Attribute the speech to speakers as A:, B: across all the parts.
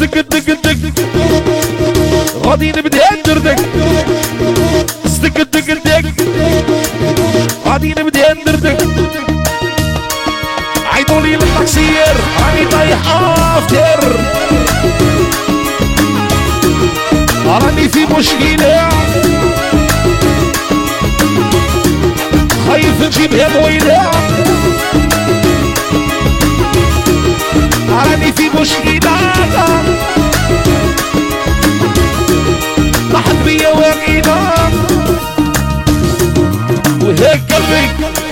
A: صدق دق دق. غادي نبدأ ندردك صدق دق دق. غادي نبدأ ندردك عيطوا لي للطاكسير راني طايح أفتر. راني في مشكلة. خايف نجيبها طويله راني في مشكلة.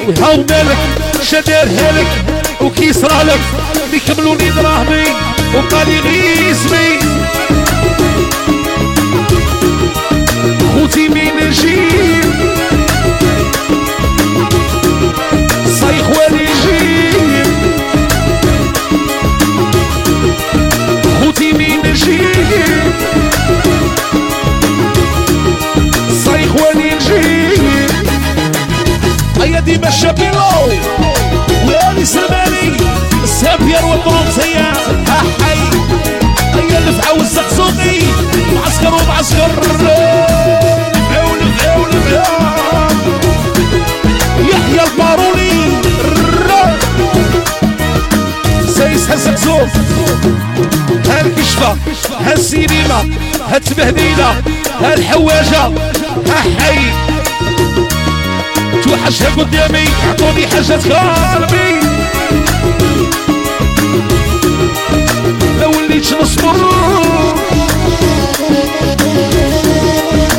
A: وهاو مالك شدارها لك وكي صرالك بيكملوني دراهمي وقالي غي اسمي الشابيلو ويالي سلماني السابير والبرونسية حي. هيا الفعة والزقزوقي معسكر ومعسكر. نفعوا نفعوا نفعوا يحيى الباروني. سايس هالزقزوق. هالكشفة هالسينما هالتبهديلة هالحواجة. هاحي توحشها قدامي؟ عطوني حاجات قلبي لو وليت نصبر.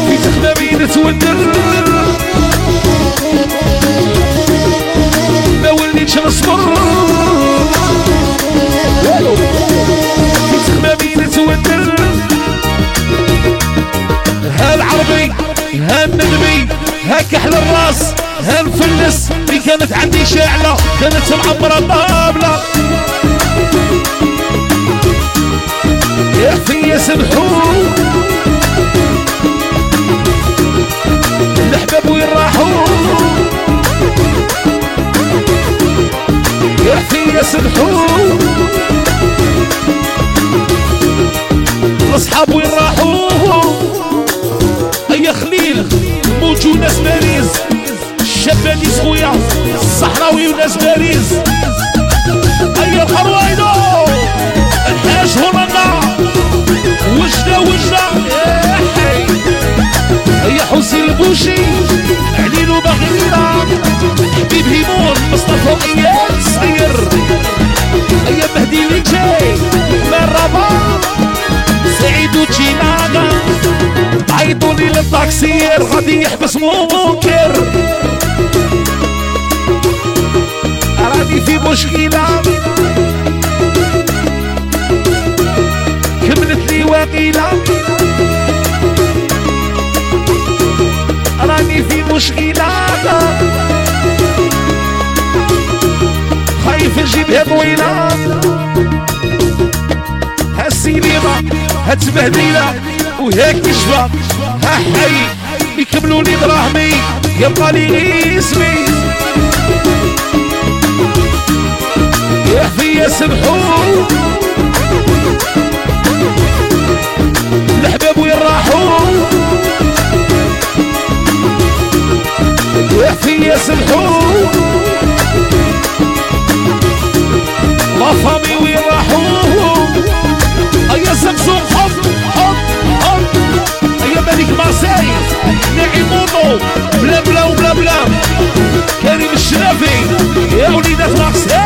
A: في تخدمي نتودر ما وليتش نصبر. في تخدمي نتودر هالعربي هالندبي هكحل الراس هالفلس اللي كانت عندي شاعلة كانت معمرة طابلة. يا فيا سمحوا الحباب وين راحوا؟ يا فيا سمحوا الاصحاب وين راحوا؟ خويا الصحراوي وناس باريس. هيا الخرويدو الحاج هولندا. وجدة وجدة. يا حي هيا حسين البوشي عليل وبغيرة حبيب هيمون مصطفى اياد صغير هيا مهدي جاي من الرباط سعيد وجينانا. عيطوني للطاكسير غادي يحبس منكر راني في مشكلة كملت لي وقيلة راني في مشكلة خايف نجيبها طويلة هالسينما هالتبهديلة وهيك كشفة ها حي يكملوا لي دراهمي يبقى لي اسمي سمحوا الحباب وين راحوا يا فيا سمحوا لا فامي وين راحوا هيا زقزوق حط حط حط هيا ملك مارسيل نعيمونو بلا بلا وبلا بلا كريم الشرافي يا وليدات مارسيل